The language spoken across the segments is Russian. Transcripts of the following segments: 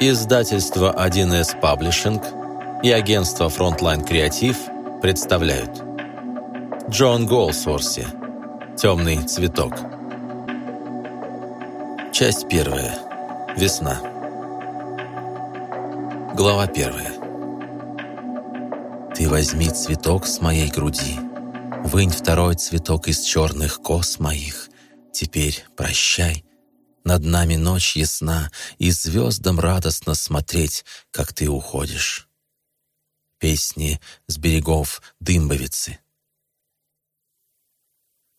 Издательство 1С Паблишинг и агентство Frontline Креатив представляют Джон Голсворси «Темный цветок» Часть первая. Весна. Глава первая. Ты возьми цветок с моей груди, Вынь второй цветок из черных кос моих. Теперь прощай, над нами ночь ясна, И звездам радостно смотреть, как ты уходишь. Песни с берегов Дымбовицы.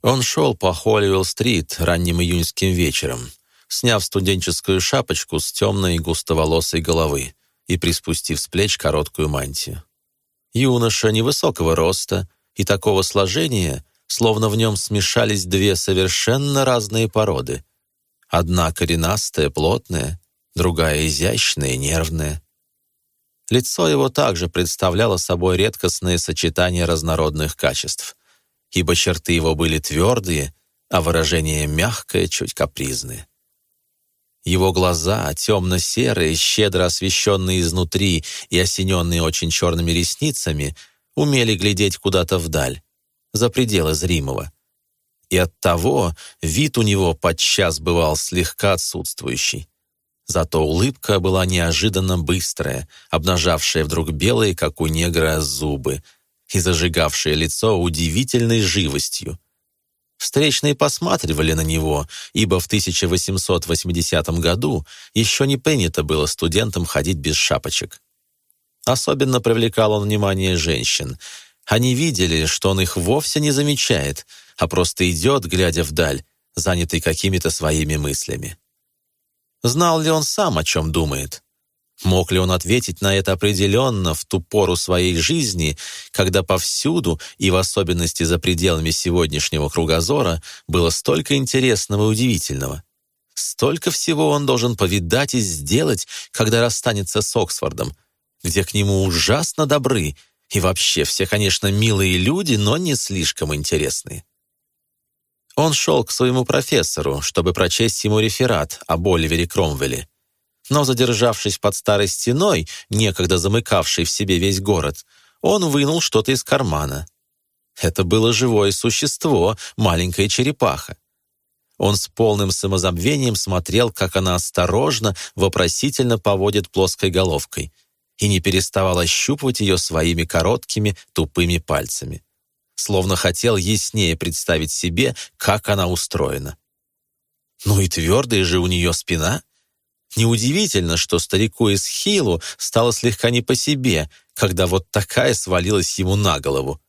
Он шел по Холливелл-стрит ранним июньским вечером, сняв студенческую шапочку с темной густоволосой головы и приспустив с плеч короткую мантию. Юноша невысокого роста и такого сложения, словно в нем смешались две совершенно разные породы. Одна коренастая, плотная, другая изящная, нервная. Лицо его также представляло собой редкостное сочетание разнородных качеств, ибо черты его были твердые, а выражение мягкое, чуть капризное. Его глаза, темно-серые, щедро освещенные изнутри и осененные очень черными ресницами, умели глядеть куда-то вдаль, за пределы зримого. И оттого вид у него подчас бывал слегка отсутствующий. Зато улыбка была неожиданно быстрая, обнажавшая вдруг белые, как у негра, зубы и зажигавшая лицо удивительной живостью. Встречные посматривали на него, ибо в 1880 году еще не принято было студентам ходить без шапочек. Особенно привлекал он внимание женщин. Они видели, что он их вовсе не замечает, а просто идет, глядя вдаль, занятый какими-то своими мыслями. Знал ли он сам, о чем думает? Мог ли он ответить на это определенно в ту пору своей жизни, когда повсюду, и в особенности за пределами сегодняшнего кругозора, было столько интересного и удивительного? Столько всего он должен повидать и сделать, когда расстанется с Оксфордом, где к нему ужасно добры, и вообще все, конечно, милые люди, но не слишком интересные. Он шел к своему профессору, чтобы прочесть ему реферат об Оливере Кромвеле, но, задержавшись под старой стеной, некогда замыкавшей в себе весь город, он вынул что-то из кармана. Это было живое существо, маленькая черепаха. Он с полным самозабвением смотрел, как она осторожно, вопросительно поводит плоской головкой и не переставал ощупывать ее своими короткими, тупыми пальцами. Словно хотел яснее представить себе, как она устроена. Ну и твердая же у нее спина. Неудивительно, что старику из Хилу стало слегка не по себе, когда вот такая свалилась ему на голову.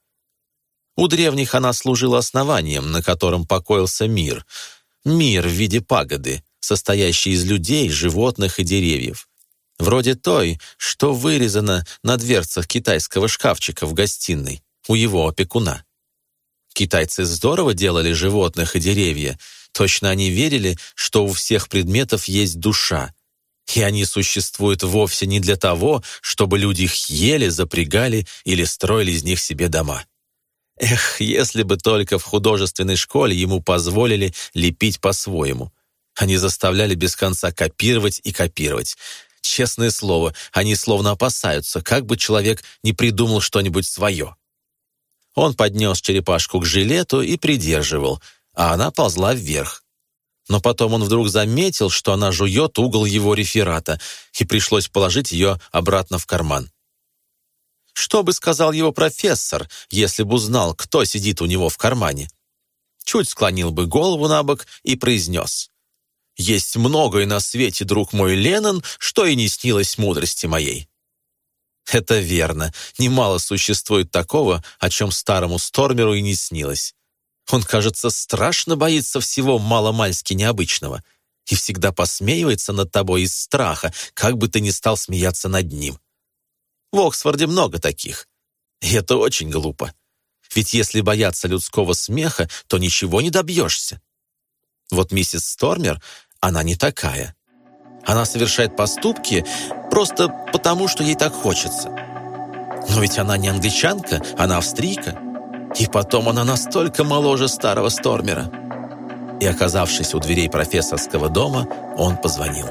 У древних она служила основанием, на котором покоился мир. Мир в виде пагоды, состоящий из людей, животных и деревьев. Вроде той, что вырезана на дверцах китайского шкафчика в гостиной у его опекуна. Китайцы здорово делали животных и деревья, Точно они верили, что у всех предметов есть душа, и они существуют вовсе не для того, чтобы люди их ели, запрягали или строили из них себе дома. Эх, если бы только в художественной школе ему позволили лепить по-своему. Они заставляли без конца копировать и копировать. Честное слово, они словно опасаются, как бы человек не придумал что-нибудь свое. Он поднес черепашку к жилету и придерживал — а она ползла вверх. Но потом он вдруг заметил, что она жует угол его реферата, и пришлось положить ее обратно в карман. Что бы сказал его профессор, если бы узнал, кто сидит у него в кармане? Чуть склонил бы голову на бок и произнес. «Есть многое на свете, друг мой Леннон, что и не снилось мудрости моей». Это верно, немало существует такого, о чем старому Стормеру и не снилось. Он, кажется, страшно боится всего маломальски необычного и всегда посмеивается над тобой из страха, как бы ты ни стал смеяться над ним. В Оксфорде много таких. И это очень глупо. Ведь если бояться людского смеха, то ничего не добьешься. Вот миссис Стормер, она не такая. Она совершает поступки просто потому, что ей так хочется. Но ведь она не англичанка, она австрийка. И потом она настолько моложе старого Стормера. И оказавшись у дверей профессорского дома, он позвонил.